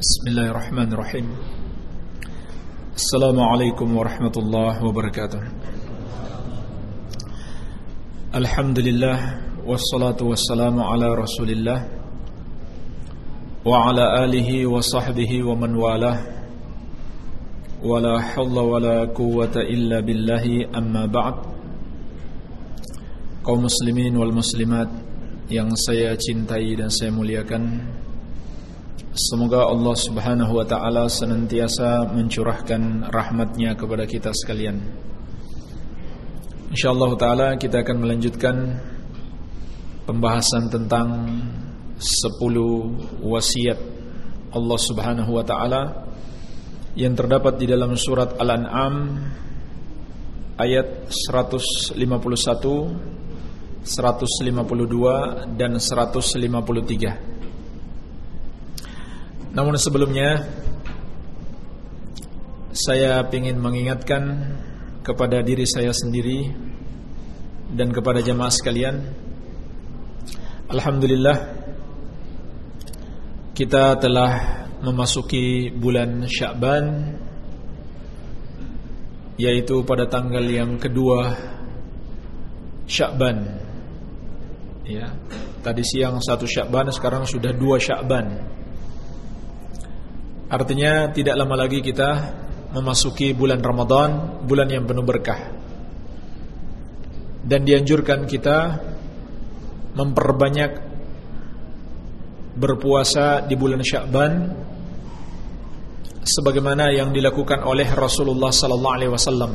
بسم الله الرحمن الرحيم السلام عليكم ورحمة الله وبركاته الحمد لله والصلاة والسلام على رسول الله وعلى آله وصحبه ومن والاه ولا حول ولا قوة إلا بالله أما بعد kaum muslimin wal muslimat yang saya cintai dan saya muliakan Semoga Allah subhanahu wa ta'ala senantiasa mencurahkan rahmatnya kepada kita sekalian. InsyaAllah ta'ala kita akan melanjutkan Pembahasan tentang 10 wasiat Allah subhanahu wa ta'ala Yang terdapat di dalam surat Al-An'am Ayat 151 152 dan 153 Namun sebelumnya Saya ingin mengingatkan Kepada diri saya sendiri Dan kepada jamaah sekalian Alhamdulillah Kita telah memasuki bulan Syakban Yaitu pada tanggal yang kedua Syakban ya. Tadi siang satu Syakban sekarang sudah dua Syakban. Artinya tidak lama lagi kita memasuki bulan Ramadan, bulan yang penuh berkah. Dan dianjurkan kita memperbanyak berpuasa di bulan Syakban sebagaimana yang dilakukan oleh Rasulullah sallallahu alaihi wasallam.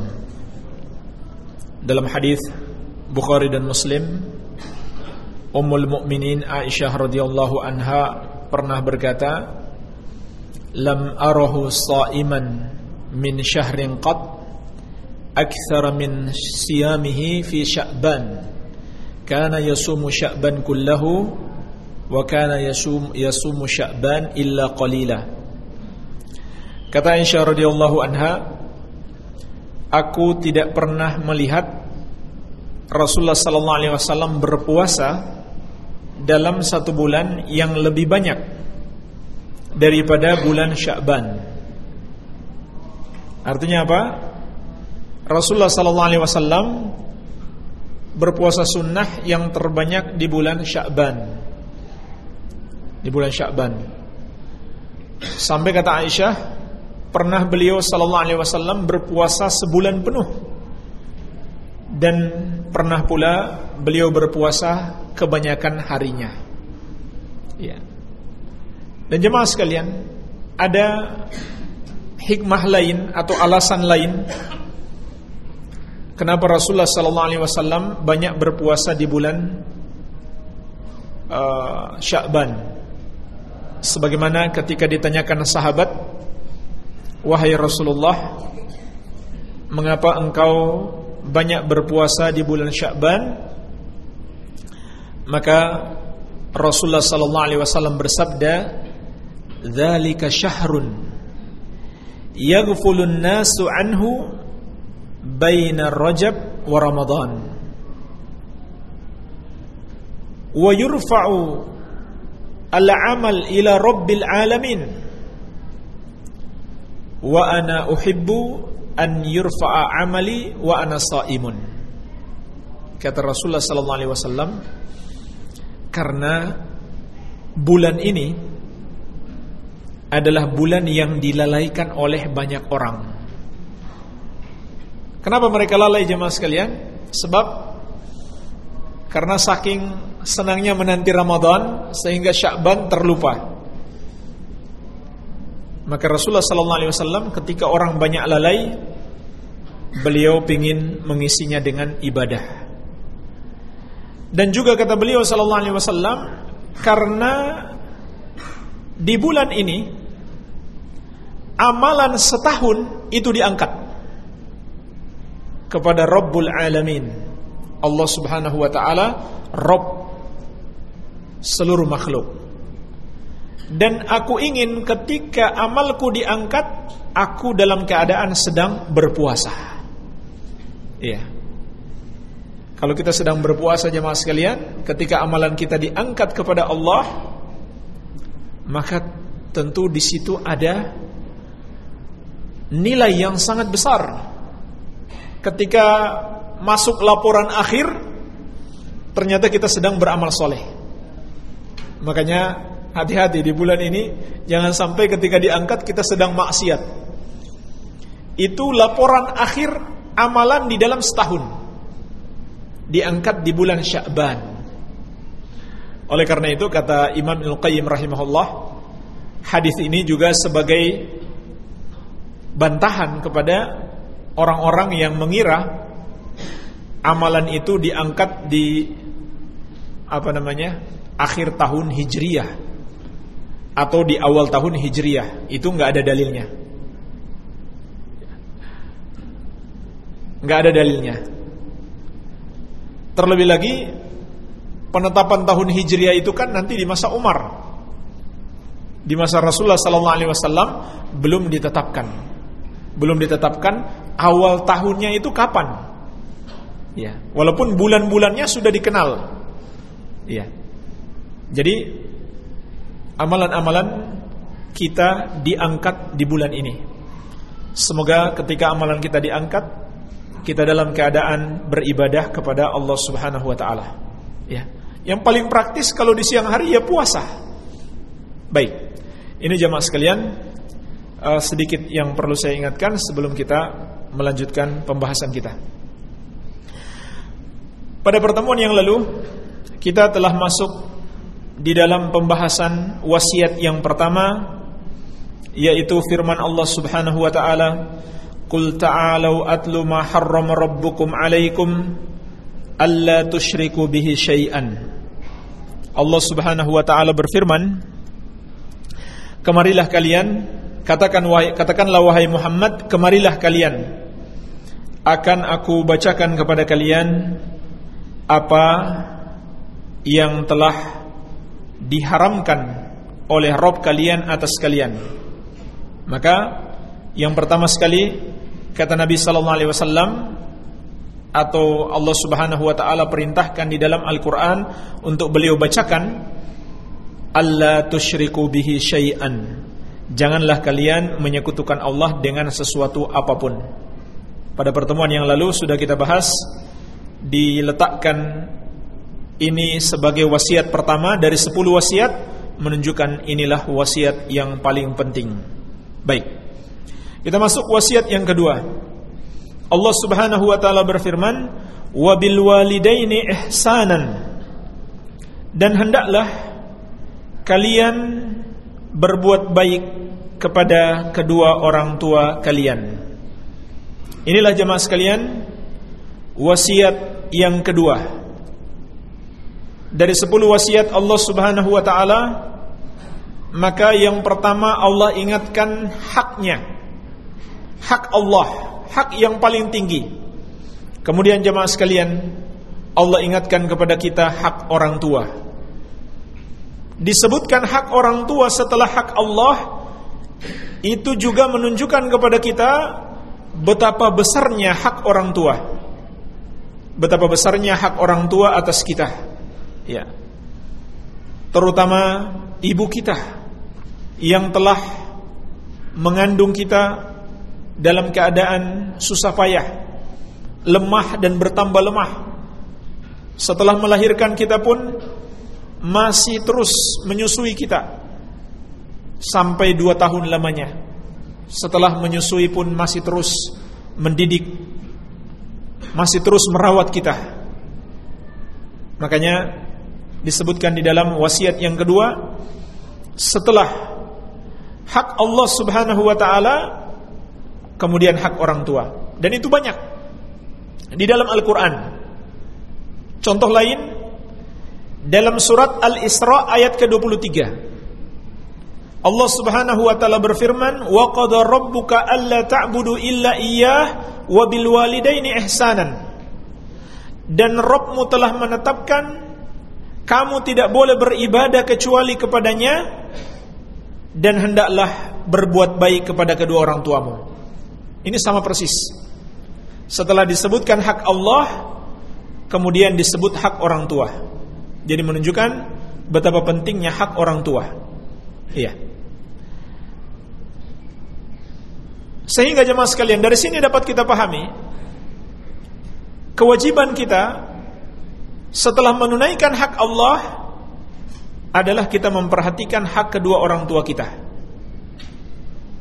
Dalam hadis Bukhari dan Muslim Ummul Mukminin Aisyah radhiyallahu anha pernah berkata, "Lam arahu sha'iman min syahrin qat akthar min siyamihi fi Sya'ban. Kana yasumu Sya'ban kullahu wa kana yasum yasumu Sya'ban illa qalila." Kata Aisyah radhiyallahu anha, "Aku tidak pernah melihat Rasulullah sallallahu alaihi wasallam berpuasa dalam satu bulan yang lebih banyak daripada bulan Sya'ban. Artinya apa? Rasulullah sallallahu alaihi wasallam berpuasa sunnah yang terbanyak di bulan Sya'ban. Di bulan Sya'ban. Sampai kata Aisyah, pernah beliau sallallahu alaihi wasallam berpuasa sebulan penuh. Dan pernah pula beliau berpuasa kebanyakan harinya. Ya. Dan jemaah sekalian, ada hikmah lain atau alasan lain kenapa Rasulullah sallallahu alaihi wasallam banyak berpuasa di bulan uh, Sya'ban. Sebagaimana ketika ditanyakan sahabat, "Wahai Rasulullah, mengapa engkau banyak berpuasa di bulan Sya'ban?" Maka Rasulullah sallallahu alaihi wasallam bersabda, "Dzalika syahrun yaghfulun nasu anhu baina Rajab wa Ramadan." Wa yurfa'u al-amal ila rabbil alamin. Wa ana uhibbu an yurfa'a amali wa ana sa'imun. Kata Rasulullah sallallahu alaihi wasallam, karena bulan ini adalah bulan yang dilalaikan oleh banyak orang. Kenapa mereka lalai jemaah sekalian? Sebab karena saking senangnya menanti Ramadan sehingga Sya'ban terlupa. Maka Rasulullah sallallahu alaihi wasallam ketika orang banyak lalai beliau ingin mengisinya dengan ibadah. Dan juga kata beliau sallallahu alaihi wasallam karena di bulan ini amalan setahun itu diangkat kepada Rabbul Alamin. Allah Subhanahu wa taala Rabb seluruh makhluk. Dan aku ingin ketika amalku diangkat, aku dalam keadaan sedang berpuasa. Iya. Kalau kita sedang berpuasa jemaah sekalian, ketika amalan kita diangkat kepada Allah, maka tentu di situ ada nilai yang sangat besar. Ketika masuk laporan akhir, ternyata kita sedang beramal soleh. Makanya hati-hati di bulan ini, jangan sampai ketika diangkat kita sedang maksiat. Itu laporan akhir amalan di dalam setahun. Diangkat di bulan Sya'ban. Oleh karena itu kata Imam Al-Qayyim rahimahullah, hadis ini juga sebagai bantahan kepada orang-orang yang mengira amalan itu diangkat di apa namanya? akhir tahun Hijriyah atau di awal tahun Hijriyah. Itu nggak ada dalilnya. nggak ada dalilnya. Terlebih lagi penetapan tahun Hijriah itu kan nanti di masa Umar. Di masa Rasulullah wasallam belum ditetapkan. Belum ditetapkan awal tahunnya itu kapan. Ya, walaupun bulan-bulannya sudah dikenal. Ya. Jadi amalan-amalan kita diangkat di bulan ini. Semoga ketika amalan kita diangkat kita dalam keadaan beribadah kepada Allah Subhanahu wa taala. Ya. Yang paling praktis kalau di siang hari ya puasa. Baik. Ini jamaah sekalian uh, sedikit yang perlu saya ingatkan sebelum kita melanjutkan pembahasan kita. Pada pertemuan yang lalu kita telah masuk di dalam pembahasan wasiat yang pertama yaitu firman Allah Subhanahu wa taala Qul ta'alau atlu ma harrama rabbukum alaikum alla tusyriku bihi syai'an. Allah Subhanahu wa taala berfirman, "Kemarilah kalian, katakan wahai katakanlah wahai Muhammad, kemarilah kalian. Akan aku bacakan kepada kalian apa yang telah diharamkan oleh Rob kalian atas kalian." Maka yang pertama sekali kata Nabi sallallahu alaihi wasallam atau Allah Subhanahu wa taala perintahkan di dalam Al-Qur'an untuk beliau bacakan alla tusyriku bihi syai'an. Janganlah kalian menyekutukan Allah dengan sesuatu apa pun. Pada pertemuan yang lalu sudah kita bahas diletakkan ini sebagai wasiat pertama dari 10 wasiat menunjukkan inilah wasiat yang paling penting. Baik. Kita masuk wasiat yang kedua. Allah Subhanahu wa taala berfirman, "Wa bil walidaini ihsanan." Dan hendaklah kalian berbuat baik kepada kedua orang tua kalian. Inilah jemaah sekalian wasiat yang kedua. Dari sepuluh wasiat Allah Subhanahu wa taala maka yang pertama Allah ingatkan haknya hak Allah, hak yang paling tinggi. Kemudian jemaah sekalian, Allah ingatkan kepada kita hak orang tua. Disebutkan hak orang tua setelah hak Allah itu juga menunjukkan kepada kita betapa besarnya hak orang tua. Betapa besarnya hak orang tua atas kita. Ya. Terutama ibu kita yang telah mengandung kita dalam keadaan susah payah, lemah dan bertambah lemah. Setelah melahirkan kita pun masih terus menyusui kita sampai dua tahun lamanya. Setelah menyusui pun masih terus mendidik, masih terus merawat kita. Makanya disebutkan di dalam wasiat yang kedua setelah hak Allah Subhanahu wa taala kemudian hak orang tua. Dan itu banyak di dalam Al-Qur'an. Contoh lain dalam surat Al-Isra ayat ke-23. Allah Subhanahu wa taala berfirman, "Wa qada rabbuka alla ta'budu illa iyyah wa bil walidaini ihsanan." Dan Rabbmu telah menetapkan kamu tidak boleh beribadah kecuali kepadanya dan hendaklah berbuat baik kepada kedua orang tuamu. Ini sama persis. Setelah disebutkan hak Allah, kemudian disebut hak orang tua. Jadi menunjukkan betapa pentingnya hak orang tua. Iya. Sehingga jemaah sekalian dari sini dapat kita pahami kewajiban kita setelah menunaikan hak Allah adalah kita memperhatikan hak kedua orang tua kita.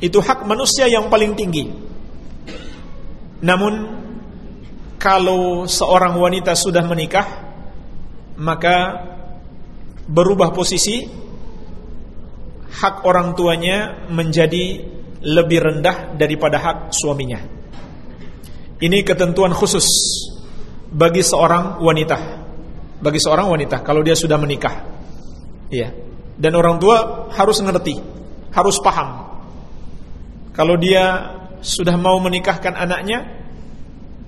Itu hak manusia yang paling tinggi. Namun kalau seorang wanita sudah menikah maka berubah posisi hak orang tuanya menjadi lebih rendah daripada hak suaminya. Ini ketentuan khusus bagi seorang wanita. Bagi seorang wanita kalau dia sudah menikah. Iya. Dan orang tua harus ngerti, harus paham. Kalau dia sudah mau menikahkan anaknya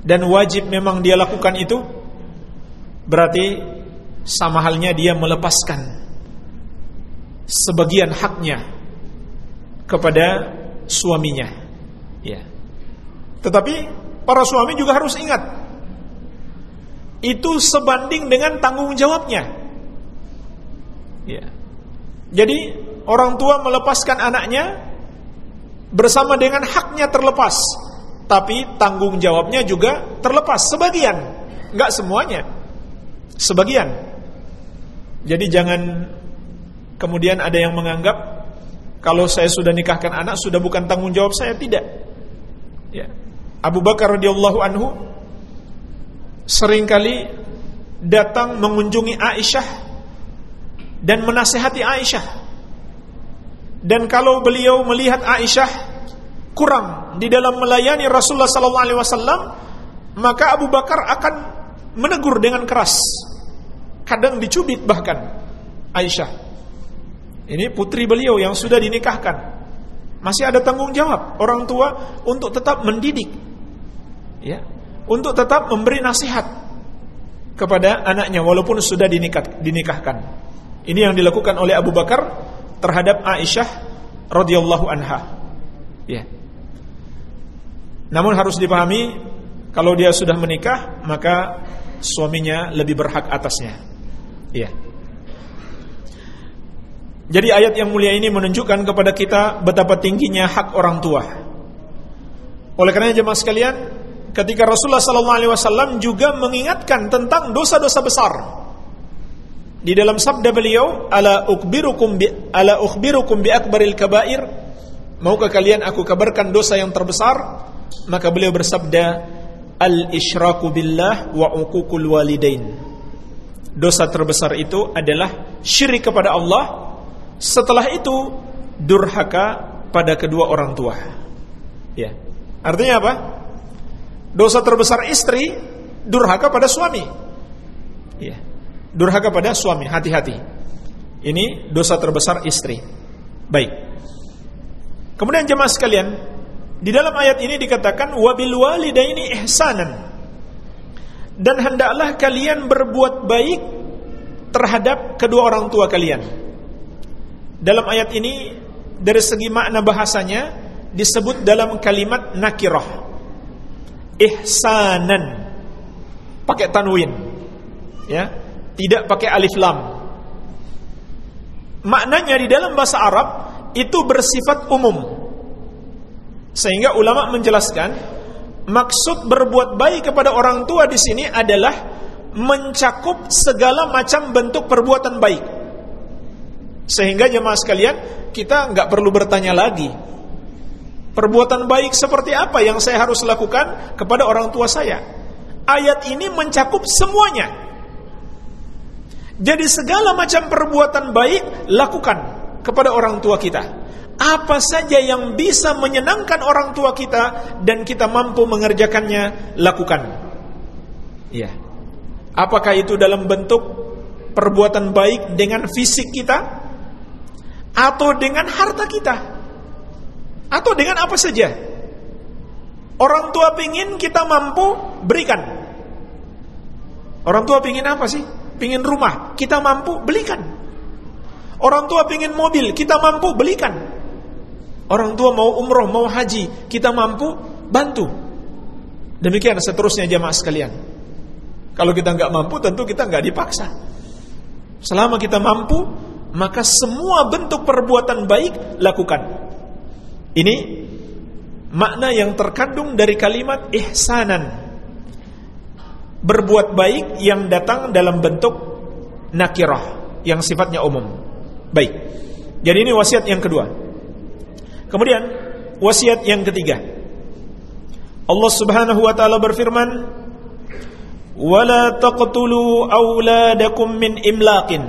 dan wajib memang dia lakukan itu, berarti sama halnya dia melepaskan sebagian haknya kepada suaminya. Ya. Tetapi para suami juga harus ingat itu sebanding dengan tanggung jawabnya. Ya. Jadi orang tua melepaskan anaknya bersama dengan haknya terlepas, tapi tanggung jawabnya juga terlepas sebagian, nggak semuanya, sebagian. Jadi jangan kemudian ada yang menganggap kalau saya sudah nikahkan anak sudah bukan tanggung jawab saya tidak. Ya. Abu Bakar radhiyallahu anhu sering kali datang mengunjungi Aisyah dan menasehati Aisyah. Dan kalau beliau melihat Aisyah kurang di dalam melayani Rasulullah sallallahu alaihi wasallam, maka Abu Bakar akan menegur dengan keras. Kadang dicubit bahkan Aisyah. Ini putri beliau yang sudah dinikahkan. Masih ada tanggung jawab orang tua untuk tetap mendidik. Ya. Untuk tetap memberi nasihat kepada anaknya walaupun sudah dinikah, dinikahkan. Ini yang dilakukan oleh Abu Bakar terhadap Aisyah radhiyallahu anha. Ya. Namun harus dipahami kalau dia sudah menikah maka suaminya lebih berhak atasnya. Iya. Jadi ayat yang mulia ini menunjukkan kepada kita betapa tingginya hak orang tua. Oleh karena jemaah sekalian, ketika Rasulullah SAW juga mengingatkan tentang dosa-dosa besar. Di dalam sabda beliau, "Ala ukhbirukum bi ala ukhbirukum bi akbaril kabair?" Maukah kalian aku kabarkan dosa yang terbesar? Maka beliau bersabda, "Al-isyraku billah wa uququl walidain." Dosa terbesar itu adalah syirik kepada Allah setelah itu durhaka pada kedua orang tua. Ya. Artinya apa? Dosa terbesar istri durhaka pada suami. Ya. Durhaka pada suami, hati-hati. Ini dosa terbesar istri. Baik. Kemudian jemaah sekalian, di dalam ayat ini dikatakan wabil walidaini ihsanan. Dan hendaklah kalian berbuat baik terhadap kedua orang tua kalian. Dalam ayat ini dari segi makna bahasanya disebut dalam kalimat nakirah. Ihsanan. Pakai tanwin. Ya, tidak pakai alif lam. Maknanya di dalam bahasa Arab itu bersifat umum. Sehingga ulama menjelaskan maksud berbuat baik kepada orang tua di sini adalah mencakup segala macam bentuk perbuatan baik sehingga jemaah sekalian, kita nggak perlu bertanya lagi. Perbuatan baik seperti apa yang saya harus lakukan kepada orang tua saya? Ayat ini mencakup semuanya. Jadi segala macam perbuatan baik lakukan kepada orang tua kita. Apa saja yang bisa menyenangkan orang tua kita dan kita mampu mengerjakannya, lakukan. Ya. Apakah itu dalam bentuk perbuatan baik dengan fisik kita? atau dengan harta kita atau dengan apa saja orang tua pingin kita mampu berikan orang tua pingin apa sih pingin rumah kita mampu belikan orang tua pingin mobil kita mampu belikan orang tua mau umroh mau haji kita mampu bantu demikian seterusnya jamaah sekalian kalau kita nggak mampu tentu kita nggak dipaksa selama kita mampu maka semua bentuk perbuatan baik lakukan. Ini makna yang terkandung dari kalimat ihsanan. Berbuat baik yang datang dalam bentuk nakirah yang sifatnya umum. Baik. Jadi ini wasiat yang kedua. Kemudian wasiat yang ketiga. Allah Subhanahu wa taala berfirman, "Wala taqtulu auladakum min imlaqin."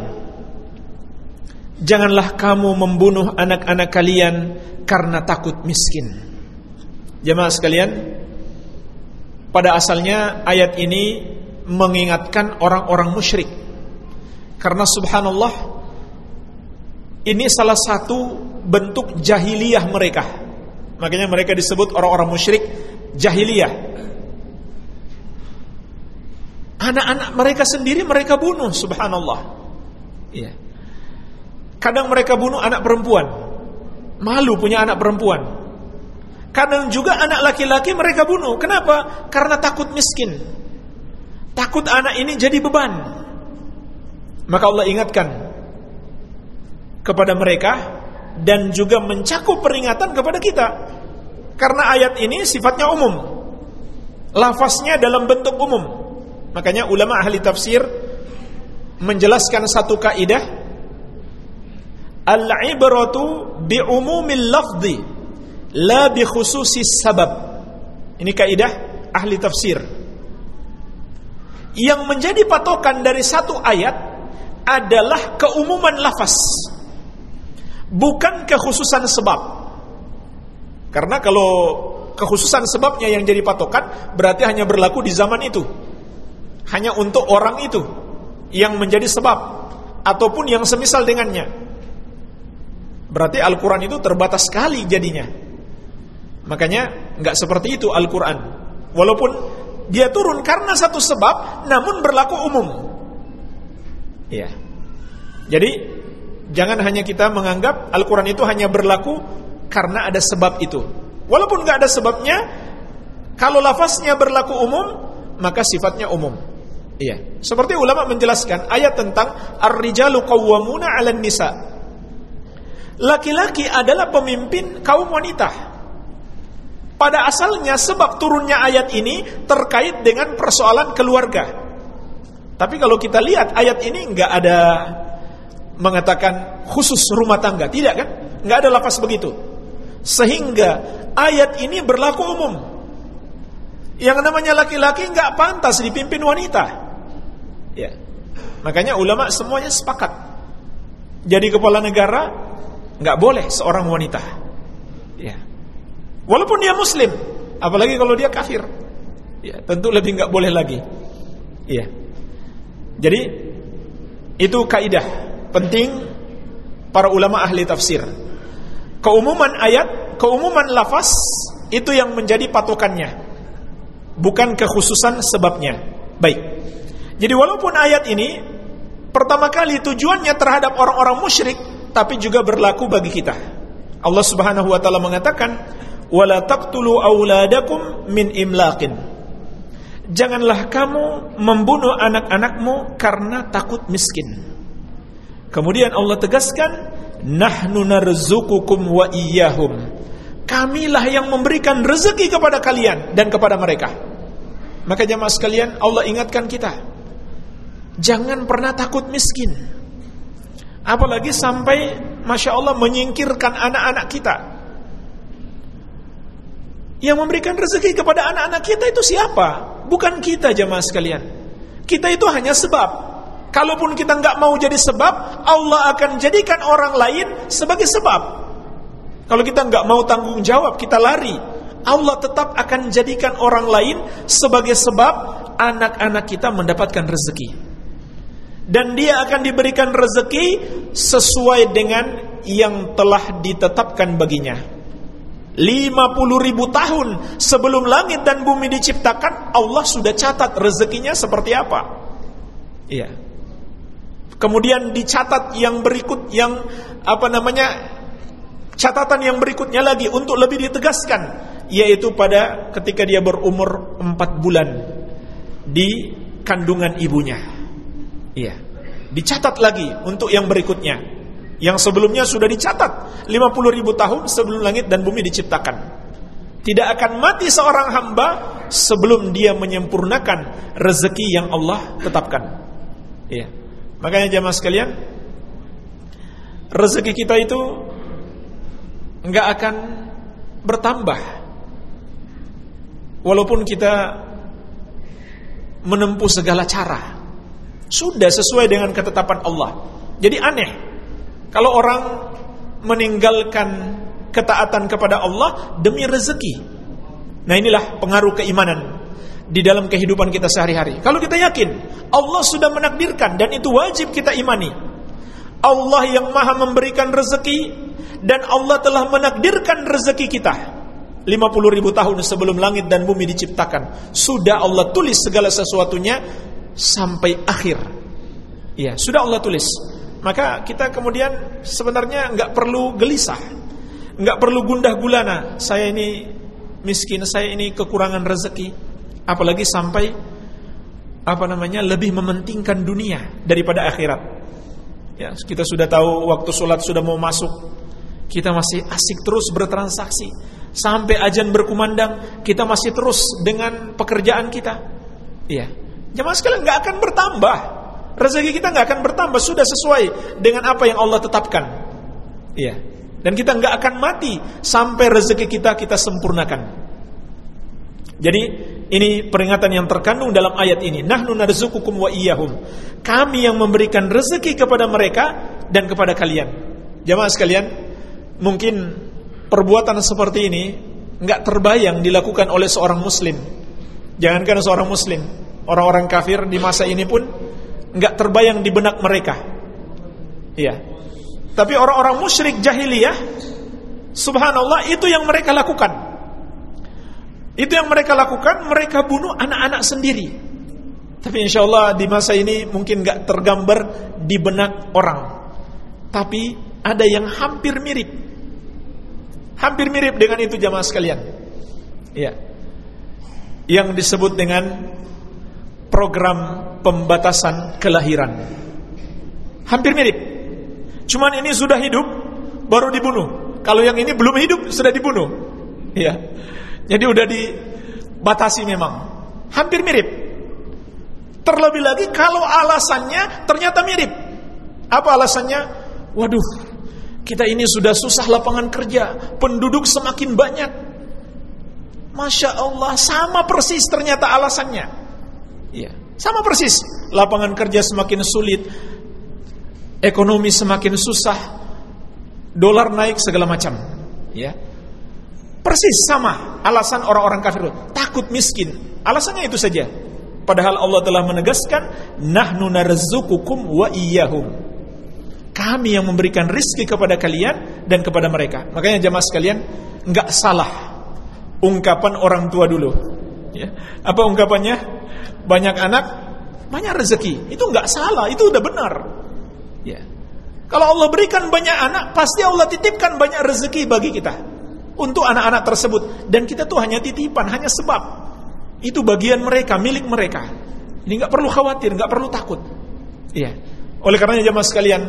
Janganlah kamu membunuh anak-anak kalian karena takut miskin. Jemaah sekalian, pada asalnya ayat ini mengingatkan orang-orang musyrik. Karena subhanallah ini salah satu bentuk jahiliyah mereka. Makanya mereka disebut orang-orang musyrik jahiliyah. Anak-anak mereka sendiri mereka bunuh, subhanallah. Iya. Kadang mereka bunuh anak perempuan. Malu punya anak perempuan. Kadang juga anak laki-laki mereka bunuh. Kenapa? Karena takut miskin. Takut anak ini jadi beban. Maka Allah ingatkan kepada mereka dan juga mencakup peringatan kepada kita. Karena ayat ini sifatnya umum. Lafaznya dalam bentuk umum. Makanya ulama ahli tafsir menjelaskan satu kaidah al-ibratu bi umumil lafzi la bi khususi sabab. Ini kaidah ahli tafsir. Yang menjadi patokan dari satu ayat adalah keumuman lafaz. Bukan kekhususan sebab. Karena kalau kekhususan sebabnya yang jadi patokan berarti hanya berlaku di zaman itu. Hanya untuk orang itu yang menjadi sebab ataupun yang semisal dengannya. Berarti Al-Qur'an itu terbatas sekali jadinya. Makanya nggak seperti itu Al-Quran. Walaupun dia turun karena satu sebab, namun berlaku umum. Ya. Jadi jangan hanya kita menganggap Al-Quran itu hanya berlaku karena ada sebab itu. Walaupun nggak ada sebabnya, kalau lafaznya berlaku umum, maka sifatnya umum. Iya. Seperti ulama menjelaskan ayat tentang ar-rijalu qawwamuna 'alan nisa. Laki-laki adalah pemimpin kaum wanita. Pada asalnya sebab turunnya ayat ini terkait dengan persoalan keluarga. Tapi kalau kita lihat ayat ini nggak ada mengatakan khusus rumah tangga, tidak kan? Nggak ada lafaz begitu. Sehingga ayat ini berlaku umum. Yang namanya laki-laki nggak pantas dipimpin wanita. Ya. Makanya ulama semuanya sepakat. Jadi kepala negara nggak boleh seorang wanita. Ya. Walaupun dia muslim, apalagi kalau dia kafir. Ya, tentu lebih nggak boleh lagi. Iya. Jadi itu kaidah penting para ulama ahli tafsir. Keumuman ayat, keumuman lafaz itu yang menjadi patokannya. Bukan kekhususan sebabnya. Baik. Jadi walaupun ayat ini pertama kali tujuannya terhadap orang-orang musyrik tapi juga berlaku bagi kita. Allah Subhanahu wa taala mengatakan wala taqtulu auladakum min imlaqin janganlah kamu membunuh anak-anakmu karena takut miskin kemudian Allah tegaskan nahnu narzuqukum wa iyyahum kamilah yang memberikan rezeki kepada kalian dan kepada mereka maka jemaah sekalian Allah ingatkan kita jangan pernah takut miskin apalagi sampai Masya Allah menyingkirkan anak-anak kita yang memberikan rezeki kepada anak-anak kita itu siapa? Bukan kita jemaah sekalian. Kita itu hanya sebab. Kalaupun kita nggak mau jadi sebab, Allah akan jadikan orang lain sebagai sebab. Kalau kita nggak mau tanggung jawab, kita lari. Allah tetap akan jadikan orang lain sebagai sebab anak-anak kita mendapatkan rezeki. Dan dia akan diberikan rezeki sesuai dengan yang telah ditetapkan baginya. 50 ribu tahun sebelum langit dan bumi diciptakan Allah sudah catat rezekinya seperti apa iya kemudian dicatat yang berikut yang apa namanya catatan yang berikutnya lagi untuk lebih ditegaskan yaitu pada ketika dia berumur 4 bulan di kandungan ibunya iya dicatat lagi untuk yang berikutnya yang sebelumnya sudah dicatat 50 ribu tahun sebelum langit dan bumi diciptakan Tidak akan mati seorang hamba sebelum dia menyempurnakan rezeki yang Allah tetapkan. Iya. Makanya jamaah sekalian, rezeki kita itu enggak akan bertambah walaupun kita menempuh segala cara. Sudah sesuai dengan ketetapan Allah. Jadi aneh kalau orang meninggalkan ketaatan kepada Allah demi rezeki. Nah inilah pengaruh keimanan di dalam kehidupan kita sehari-hari. Kalau kita yakin Allah sudah menakdirkan dan itu wajib kita imani. Allah yang maha memberikan rezeki dan Allah telah menakdirkan rezeki kita. 50 ribu tahun sebelum langit dan bumi diciptakan. Sudah Allah tulis segala sesuatunya sampai akhir. Ya, sudah Allah tulis. Maka kita kemudian sebenarnya nggak perlu gelisah nggak perlu gundah gulana. Saya ini miskin, saya ini kekurangan rezeki. Apalagi sampai apa namanya lebih mementingkan dunia daripada akhirat. Ya, kita sudah tahu waktu sholat sudah mau masuk, kita masih asik terus bertransaksi sampai ajan berkumandang, kita masih terus dengan pekerjaan kita. Iya, jemaah sekalian nggak akan bertambah, rezeki kita nggak akan bertambah, sudah sesuai dengan apa yang Allah tetapkan. Iya, dan kita nggak akan mati sampai rezeki kita kita sempurnakan. Jadi ini peringatan yang terkandung dalam ayat ini. Nahnu narzukukum wa iyyahum. Kami yang memberikan rezeki kepada mereka dan kepada kalian. Jamaah sekalian, mungkin perbuatan seperti ini nggak terbayang dilakukan oleh seorang muslim. Jangankan seorang muslim, orang-orang kafir di masa ini pun nggak terbayang di benak mereka. Iya, tapi orang-orang musyrik jahiliyah Subhanallah itu yang mereka lakukan Itu yang mereka lakukan Mereka bunuh anak-anak sendiri. Tapi insya Allah di masa ini Mungkin gak tergambar di benak orang. Tapi ada yang hampir mirip. Hampir mirip dengan itu jamaah sekalian. Ya Yang disebut dengan Program pembatasan kelahiran. Hampir mirip. Cuman ini sudah hidup baru dibunuh. Kalau yang ini belum hidup sudah dibunuh. Iya. Jadi udah dibatasi memang. Hampir mirip. Terlebih lagi kalau alasannya ternyata mirip. Apa alasannya? Waduh, kita ini sudah susah lapangan kerja, penduduk semakin banyak. Masya Allah, sama persis ternyata alasannya. Iya, sama persis. Lapangan kerja semakin sulit, ekonomi semakin susah, dolar naik segala macam, ya. Persis sama alasan orang-orang kafir, takut miskin. Alasannya itu saja. Padahal Allah telah menegaskan, nahnu narzukukum wa iyyahum. Kami yang memberikan rizki kepada kalian dan kepada mereka. Makanya jamaah sekalian, enggak salah ungkapan orang tua dulu. Ya. Apa ungkapannya? Banyak anak, banyak rezeki. Itu enggak salah, itu udah benar. Ya. Kalau Allah berikan banyak anak, pasti Allah titipkan banyak rezeki bagi kita untuk anak-anak tersebut. Dan kita tuh hanya titipan, hanya sebab. Itu bagian mereka, milik mereka. Ini nggak perlu khawatir, nggak perlu takut. Iya. Oleh karenanya jemaah sekalian,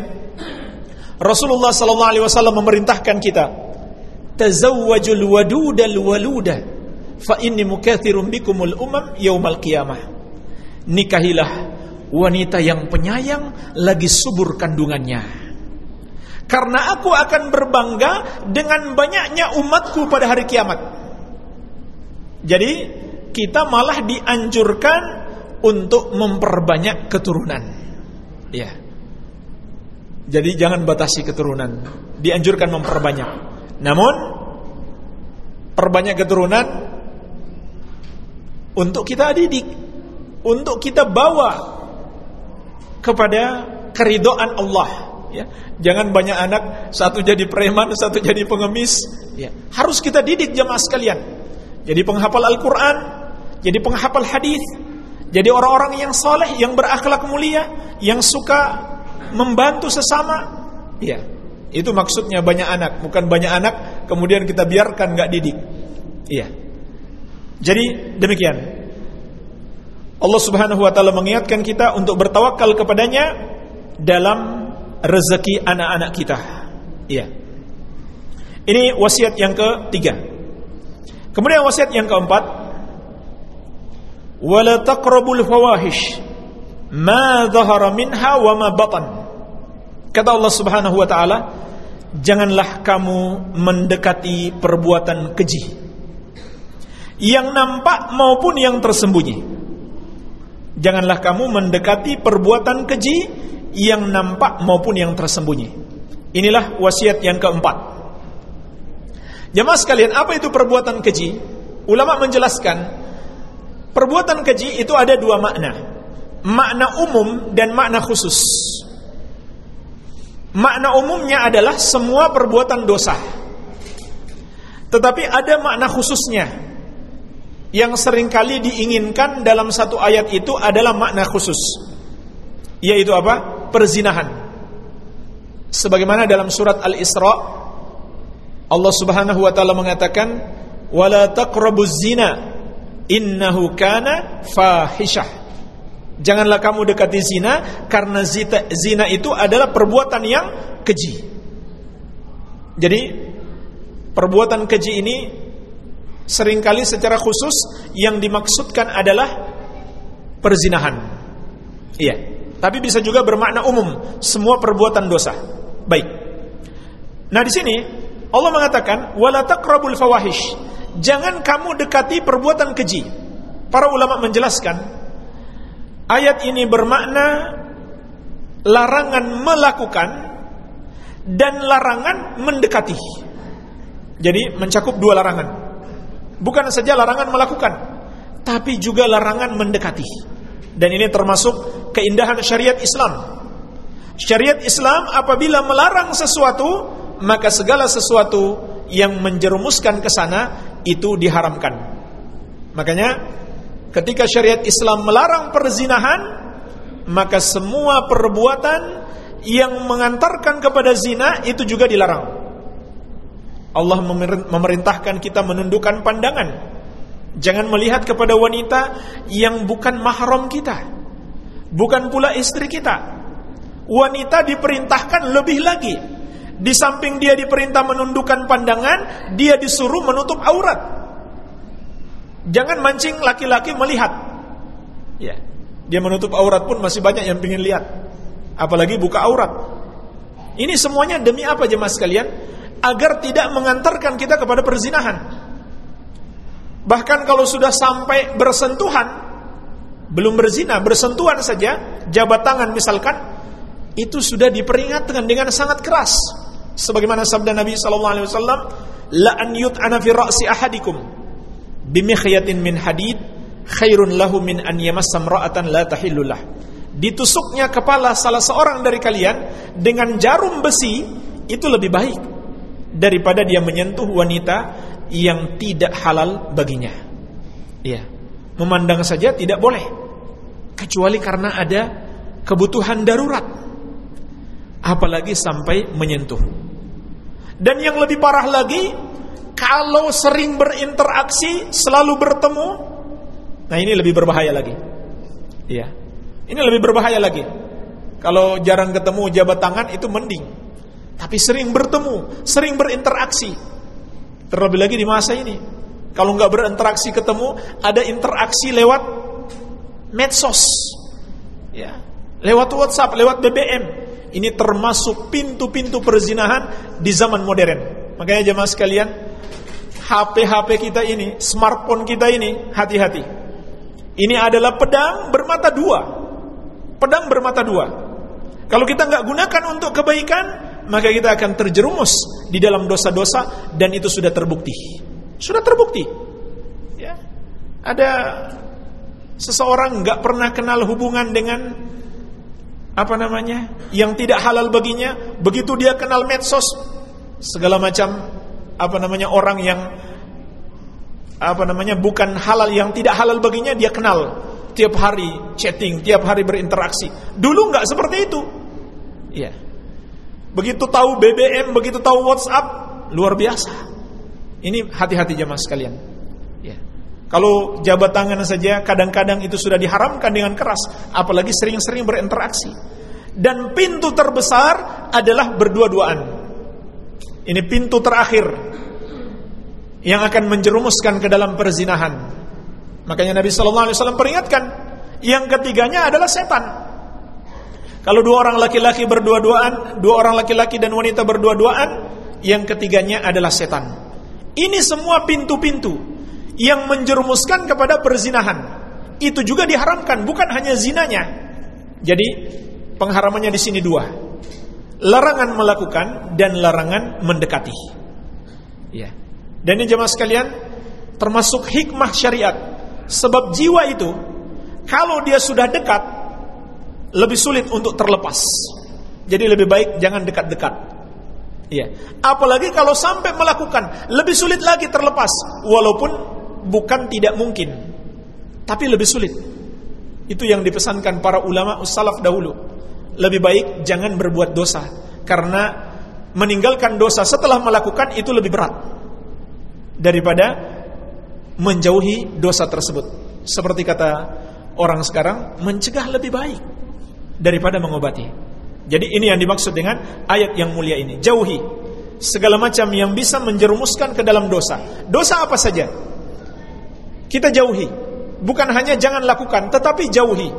Rasulullah sallallahu alaihi wasallam memerintahkan kita, tazawwajul wadudal waluda fa inni mukathirun bikumul umam yaumal qiyamah. Nikahilah wanita yang penyayang lagi subur kandungannya. Karena aku akan berbangga dengan banyaknya umatku pada hari kiamat. Jadi kita malah dianjurkan untuk memperbanyak keturunan. Ya. Jadi jangan batasi keturunan. Dianjurkan memperbanyak. Namun perbanyak keturunan untuk kita didik, untuk kita bawa kepada keridoan Allah ya. Jangan banyak anak satu jadi preman, satu jadi pengemis ya. Harus kita didik jemaah sekalian. Jadi penghafal Al-Qur'an, jadi penghafal hadis, jadi orang-orang yang soleh, yang berakhlak mulia, yang suka membantu sesama. Ya. Itu maksudnya banyak anak, bukan banyak anak kemudian kita biarkan nggak didik. Iya. Jadi demikian. Allah Subhanahu wa taala mengingatkan kita untuk bertawakal kepadanya dalam rezeki anak-anak kita. Iya. Ini wasiat yang ketiga. Kemudian wasiat yang keempat, wala taqrabul fawahish ma dhahara minha wa ma batan. Kata Allah Subhanahu wa taala, janganlah kamu mendekati perbuatan keji yang nampak maupun yang tersembunyi. Janganlah kamu mendekati perbuatan keji yang nampak maupun yang tersembunyi. Inilah wasiat yang keempat. Jemaah sekalian, apa itu perbuatan keji? Ulama menjelaskan, perbuatan keji itu ada dua makna. Makna umum dan makna khusus. Makna umumnya adalah semua perbuatan dosa. Tetapi ada makna khususnya. Yang sering kali diinginkan dalam satu ayat itu adalah makna khusus. Yaitu apa? Perzinahan. Sebagaimana dalam surat Al-Isra Allah Subhanahu wa taala mengatakan wala taqrabuz zina innahu kana fahishah. Janganlah kamu dekati zina karena zina, zina itu adalah perbuatan yang keji. Jadi perbuatan keji ini sering kali secara khusus yang dimaksudkan adalah perzinahan. Iya, tapi bisa juga bermakna umum semua perbuatan dosa. Baik. Nah, di sini Allah mengatakan wala taqrabul fawahish. Jangan kamu dekati perbuatan keji. Para ulama menjelaskan ayat ini bermakna larangan melakukan dan larangan mendekati. Jadi mencakup dua larangan. Bukan saja larangan melakukan, tapi juga larangan mendekati. Dan ini termasuk keindahan syariat Islam. Syariat Islam apabila melarang sesuatu maka segala sesuatu yang menjerumuskan ke sana itu diharamkan. Makanya ketika syariat Islam melarang perzinahan, maka semua perbuatan yang mengantarkan kepada zina itu juga dilarang. Allah memerintahkan kita menundukkan pandangan. Jangan melihat kepada wanita yang bukan mahram kita. Bukan pula istri kita. Wanita diperintahkan lebih lagi di samping dia diperintah menundukkan pandangan, dia disuruh menutup aurat. Jangan mancing laki-laki melihat. Ya. Dia menutup aurat pun masih banyak yang ingin lihat. Apalagi buka aurat. Ini semuanya demi apa jemaah sekalian? Agar tidak mengantarkan kita kepada perzinahan. Bahkan kalau sudah sampai bersentuhan, belum berzina, bersentuhan saja, jabat tangan misalkan, itu sudah diperingatkan dengan sangat keras. Sebagaimana sabda Nabi sallallahu alaihi wasallam la an yut'ana fi ra'si ahadikum bimikhyatin min hadid khairun lahu min an yamassa imra'atan la tahillullah ditusuknya kepala salah seorang dari kalian dengan jarum besi itu lebih baik daripada dia menyentuh wanita yang tidak halal baginya. Ya memandang saja tidak boleh kecuali karena ada kebutuhan darurat apalagi sampai menyentuh dan yang lebih parah lagi, kalau sering berinteraksi, selalu bertemu, nah ini lebih berbahaya lagi. Iya. Ini lebih berbahaya lagi. Kalau jarang ketemu jabat tangan itu mending. Tapi sering bertemu, sering berinteraksi. Terlebih lagi di masa ini. Kalau nggak berinteraksi ketemu, ada interaksi lewat medsos. Ya. Lewat WhatsApp, lewat BBM ini termasuk pintu-pintu perzinahan di zaman modern. Makanya jemaah sekalian, HP-HP kita ini, smartphone kita ini, hati-hati. Ini adalah pedang bermata dua. Pedang bermata dua. Kalau kita nggak gunakan untuk kebaikan, maka kita akan terjerumus di dalam dosa-dosa dan itu sudah terbukti. Sudah terbukti. Ya. Ada seseorang nggak pernah kenal hubungan dengan apa namanya yang tidak halal baginya begitu dia kenal medsos segala macam apa namanya orang yang apa namanya bukan halal yang tidak halal baginya dia kenal tiap hari chatting tiap hari berinteraksi dulu nggak seperti itu ya begitu tahu BBM begitu tahu WhatsApp luar biasa ini hati-hati jemaah sekalian ya kalau jabat tangan saja kadang-kadang itu sudah diharamkan dengan keras, apalagi sering-sering berinteraksi. Dan pintu terbesar adalah berdua-duaan. Ini pintu terakhir. yang akan menjerumuskan ke dalam perzinahan. Makanya Nabi sallallahu alaihi wasallam peringatkan, yang ketiganya adalah setan. Kalau dua orang laki-laki berdua-duaan, dua orang laki-laki dan wanita berdua-duaan, yang ketiganya adalah setan. Ini semua pintu-pintu yang menjerumuskan kepada perzinahan. Itu juga diharamkan, bukan hanya zinanya. Jadi pengharamannya di sini dua. Larangan melakukan dan larangan mendekati. Ya. Dan ini jemaah sekalian termasuk hikmah syariat. Sebab jiwa itu kalau dia sudah dekat lebih sulit untuk terlepas. Jadi lebih baik jangan dekat-dekat. Iya. Apalagi kalau sampai melakukan lebih sulit lagi terlepas walaupun bukan tidak mungkin. Tapi lebih sulit. Itu yang dipesankan para ulama salaf dahulu. Lebih baik jangan berbuat dosa karena meninggalkan dosa setelah melakukan itu lebih berat daripada menjauhi dosa tersebut. Seperti kata orang sekarang, mencegah lebih baik daripada mengobati. Jadi ini yang dimaksud dengan ayat yang mulia ini. Jauhi segala macam yang bisa menjerumuskan ke dalam dosa. Dosa apa saja? Kita jauhi. Bukan hanya jangan lakukan, tetapi jauhi.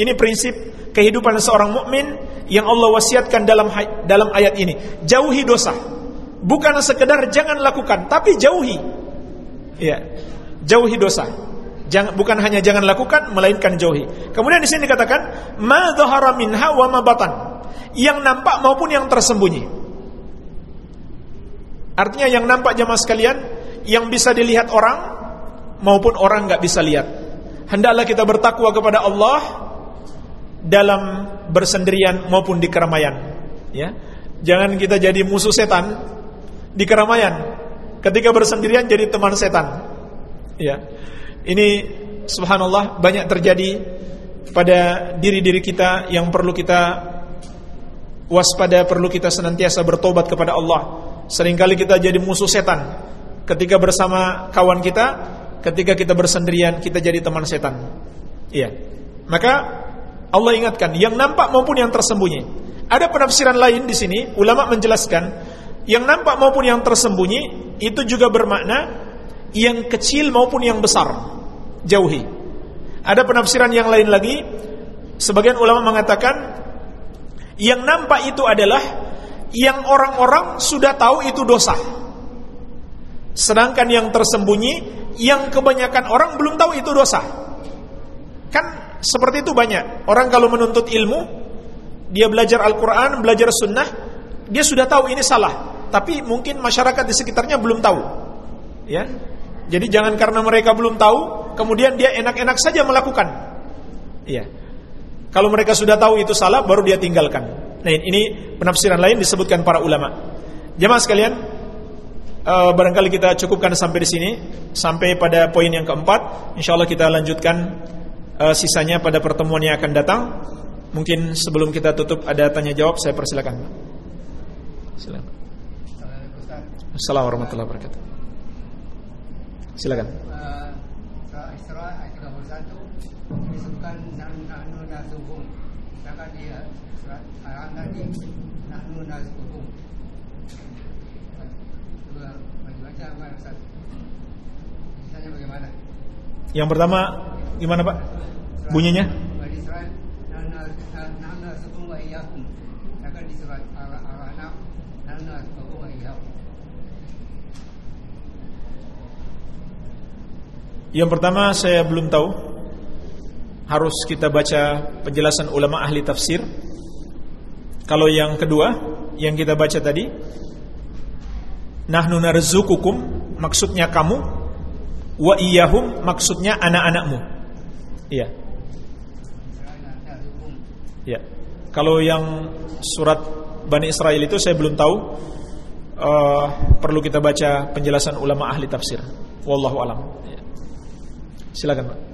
Ini prinsip kehidupan seorang mukmin yang Allah wasiatkan dalam dalam ayat ini. Jauhi dosa bukan sekedar jangan lakukan, tapi jauhi. Ya. Jauhi dosa. Jangan bukan hanya jangan lakukan melainkan jauhi. Kemudian di sini dikatakan ma minha wa ma batan. Yang nampak maupun yang tersembunyi. Artinya yang nampak jemaah sekalian yang bisa dilihat orang maupun orang nggak bisa lihat. Hendaklah kita bertakwa kepada Allah dalam bersendirian maupun di keramaian, ya. Jangan kita jadi musuh setan di keramaian. Ketika bersendirian jadi teman setan. Ya. Ini subhanallah banyak terjadi pada diri-diri kita yang perlu kita waspada, perlu kita senantiasa bertobat kepada Allah. Seringkali kita jadi musuh setan. Ketika bersama kawan kita, ketika kita bersendirian kita jadi teman setan. Iya. Maka Allah ingatkan yang nampak maupun yang tersembunyi. Ada penafsiran lain di sini, ulama menjelaskan yang nampak maupun yang tersembunyi itu juga bermakna yang kecil maupun yang besar. Jauhi. Ada penafsiran yang lain lagi. Sebagian ulama mengatakan yang nampak itu adalah yang orang-orang sudah tahu itu dosa. Sedangkan yang tersembunyi yang kebanyakan orang belum tahu itu dosa. Kan seperti itu banyak. Orang kalau menuntut ilmu, dia belajar Al-Qur'an, belajar sunnah, dia sudah tahu ini salah tapi mungkin masyarakat di sekitarnya belum tahu. Ya. Jadi jangan karena mereka belum tahu, kemudian dia enak-enak saja melakukan. Iya. Kalau mereka sudah tahu itu salah, baru dia tinggalkan. Nah, ini penafsiran lain disebutkan para ulama. Jemaah sekalian, uh, barangkali kita cukupkan sampai di sini, sampai pada poin yang keempat. Insya Allah kita lanjutkan uh, sisanya pada pertemuan yang akan datang. Mungkin sebelum kita tutup ada tanya jawab, saya persilakan. Silakan. Assalamualaikum warahmatullahi wabarakatuh. Silakan. Uh, Isra ayat 31 disebutkan nahnu nasuhum. Sedangkan di bagaimana? Yang pertama gimana Pak? Bunyinya? Yang pertama saya belum tahu Harus kita baca penjelasan ulama ahli tafsir Kalau yang kedua Yang kita baca tadi Nahnu narzukukum Maksudnya kamu Wa iyahum maksudnya anak-anakmu. Iya. Ya Kalau yang surat Bani Israel itu saya belum tahu uh, Perlu kita baca penjelasan ulama ahli tafsir. Wallahu alam. Ya. Silakan Pak.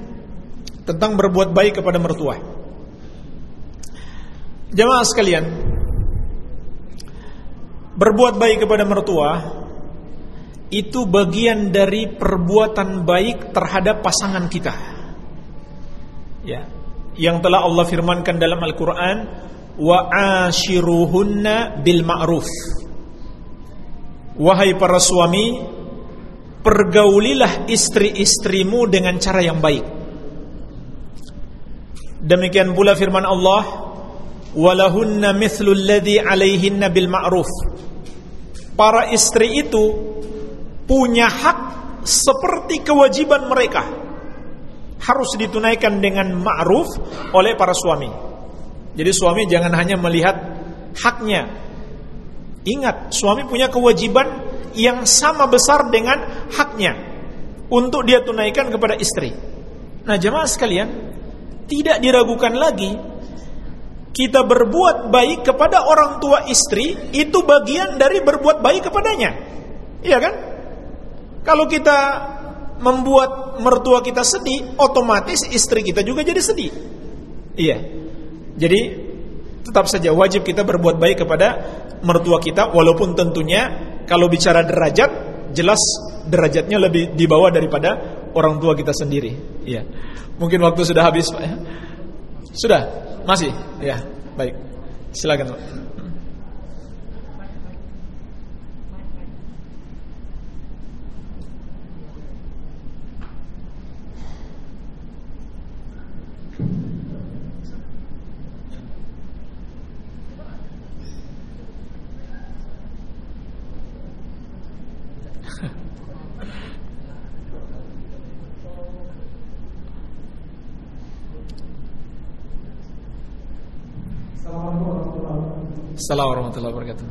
tentang berbuat baik kepada mertua. Jemaah sekalian, berbuat baik kepada mertua itu bagian dari perbuatan baik terhadap pasangan kita. Ya, yang telah Allah firmankan dalam Al-Qur'an, wa ashiruhunna bil ma'ruf. Wahai para suami, pergaulilah istri-istrimu dengan cara yang baik. Demikian pula firman Allah, walahunna mithlu alladhi 'alaihinna bil ma'ruf. Para istri itu punya hak seperti kewajiban mereka. Harus ditunaikan dengan ma'ruf oleh para suami. Jadi suami jangan hanya melihat haknya. Ingat, suami punya kewajiban yang sama besar dengan haknya untuk dia tunaikan kepada istri. Nah, jemaah sekalian, tidak diragukan lagi kita berbuat baik kepada orang tua istri itu bagian dari berbuat baik kepadanya. Iya kan? Kalau kita membuat mertua kita sedih, otomatis istri kita juga jadi sedih. Iya. Jadi tetap saja wajib kita berbuat baik kepada mertua kita walaupun tentunya kalau bicara derajat jelas derajatnya lebih di bawah daripada orang tua kita sendiri. Iya. Mungkin waktu sudah habis, Pak ya. Sudah? Masih? Ya, baik. Silakan, Pak. Assalamualaikum warahmatullahi wabarakatuh.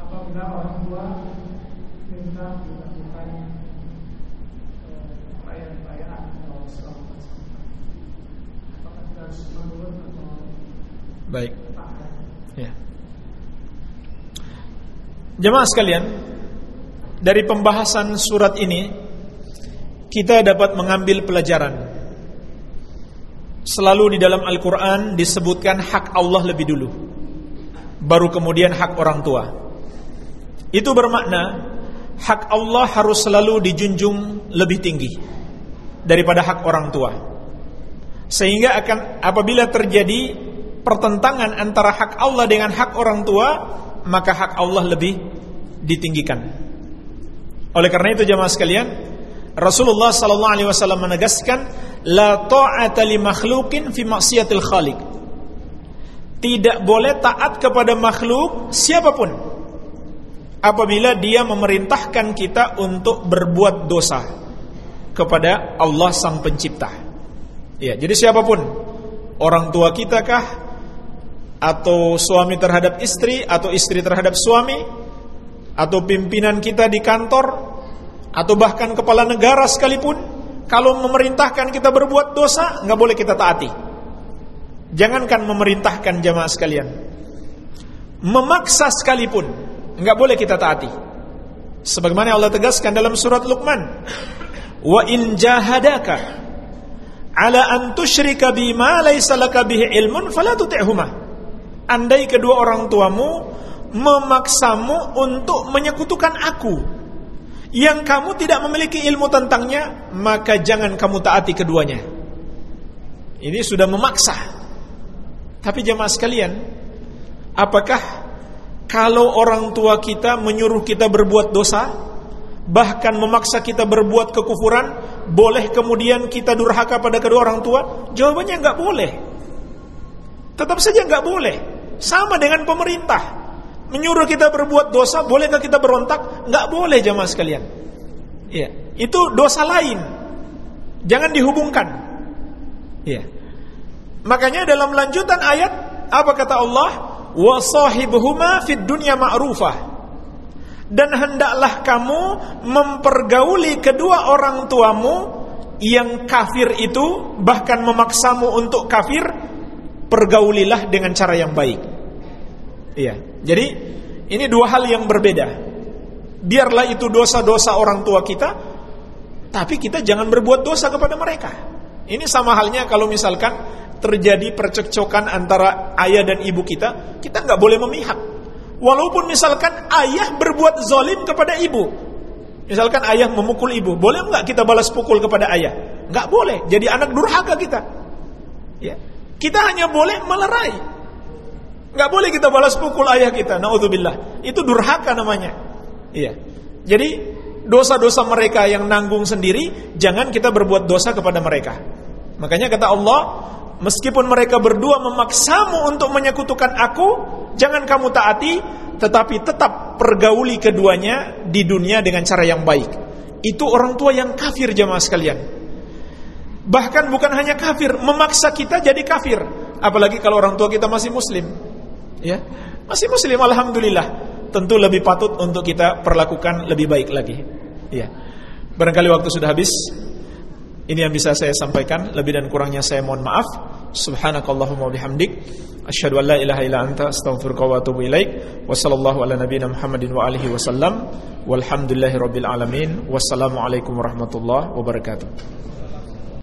Apabila orang tua minta dilakukan perayaan-perayaan atau apakah Baik. Ya. Jemaah sekalian, dari pembahasan surat ini kita dapat mengambil pelajaran. Selalu di dalam Al-Qur'an disebutkan hak Allah lebih dulu. Baru kemudian hak orang tua. Itu bermakna hak Allah harus selalu dijunjung lebih tinggi daripada hak orang tua. Sehingga akan apabila terjadi pertentangan antara hak Allah dengan hak orang tua, maka hak Allah lebih ditinggikan. Oleh karena itu jemaah sekalian, Rasulullah wasallam menegaskan la ta'ata li makhluqin fi maksiatil khaliq. Tidak boleh taat kepada makhluk siapa pun apabila dia memerintahkan kita untuk berbuat dosa kepada Allah sang pencipta. Ya, jadi siapa pun orang tua kita kah atau suami terhadap istri atau istri terhadap suami atau pimpinan kita di kantor atau bahkan kepala negara sekalipun kalau memerintahkan kita berbuat dosa nggak boleh kita taati jangankan memerintahkan jamaah sekalian memaksa sekalipun nggak boleh kita taati sebagaimana Allah tegaskan dalam surat Luqman wa in jahadaka ala an tusyrika bima laysa laka bihi ilmun fala tuti'huma andai kedua orang tuamu memaksamu untuk menyekutukan aku yang kamu tidak memiliki ilmu tentangnya, maka jangan kamu taati keduanya. Ini sudah memaksa. Tapi jemaah sekalian, apakah kalau orang tua kita menyuruh kita berbuat dosa, bahkan memaksa kita berbuat kekufuran, boleh kemudian kita durhaka pada kedua orang tua? Jawabannya nggak boleh. Tetap saja nggak boleh. Sama dengan pemerintah menyuruh kita berbuat dosa, bolehkah kita berontak? Nggak boleh jamaah sekalian. Iya, itu dosa lain. Jangan dihubungkan. Iya. Makanya dalam lanjutan ayat apa kata Allah? Wa sahibuhuma fid dunya ma'rufah. Dan hendaklah kamu mempergauli kedua orang tuamu yang kafir itu bahkan memaksamu untuk kafir, pergaulilah dengan cara yang baik. Iya. Jadi ini dua hal yang berbeda. Biarlah itu dosa-dosa orang tua kita, tapi kita jangan berbuat dosa kepada mereka. Ini sama halnya kalau misalkan terjadi percekcokan antara ayah dan ibu kita, kita nggak boleh memihak. Walaupun misalkan ayah berbuat zalim kepada ibu, misalkan ayah memukul ibu, boleh nggak kita balas pukul kepada ayah? Nggak boleh. Jadi anak durhaka kita. Ya. Kita hanya boleh melerai. Nggak boleh kita balas pukul ayah kita. Naudzubillah. Itu durhaka namanya. Iya. Jadi dosa-dosa mereka yang nanggung sendiri, jangan kita berbuat dosa kepada mereka. Makanya kata Allah, meskipun mereka berdua memaksamu untuk menyekutukan aku, jangan kamu taati, tetapi tetap pergauli keduanya di dunia dengan cara yang baik. Itu orang tua yang kafir jemaah sekalian. Bahkan bukan hanya kafir, memaksa kita jadi kafir. Apalagi kalau orang tua kita masih muslim. Ya, masih muslim alhamdulillah. Tentu lebih patut untuk kita perlakukan lebih baik lagi. Ya. Barangkali waktu sudah habis. Ini yang bisa saya sampaikan, lebih dan kurangnya saya mohon maaf. Subhanakallahumma bihamdik asyhadu an la ilaha illa anta astaghfiruka wa atubu ilaik. Wa sallallahu ala nabiyyina Muhammadin wa alihi wasallam. Walhamdulillahirabbil alamin. Wassalamu alaikum warahmatullahi wabarakatuh.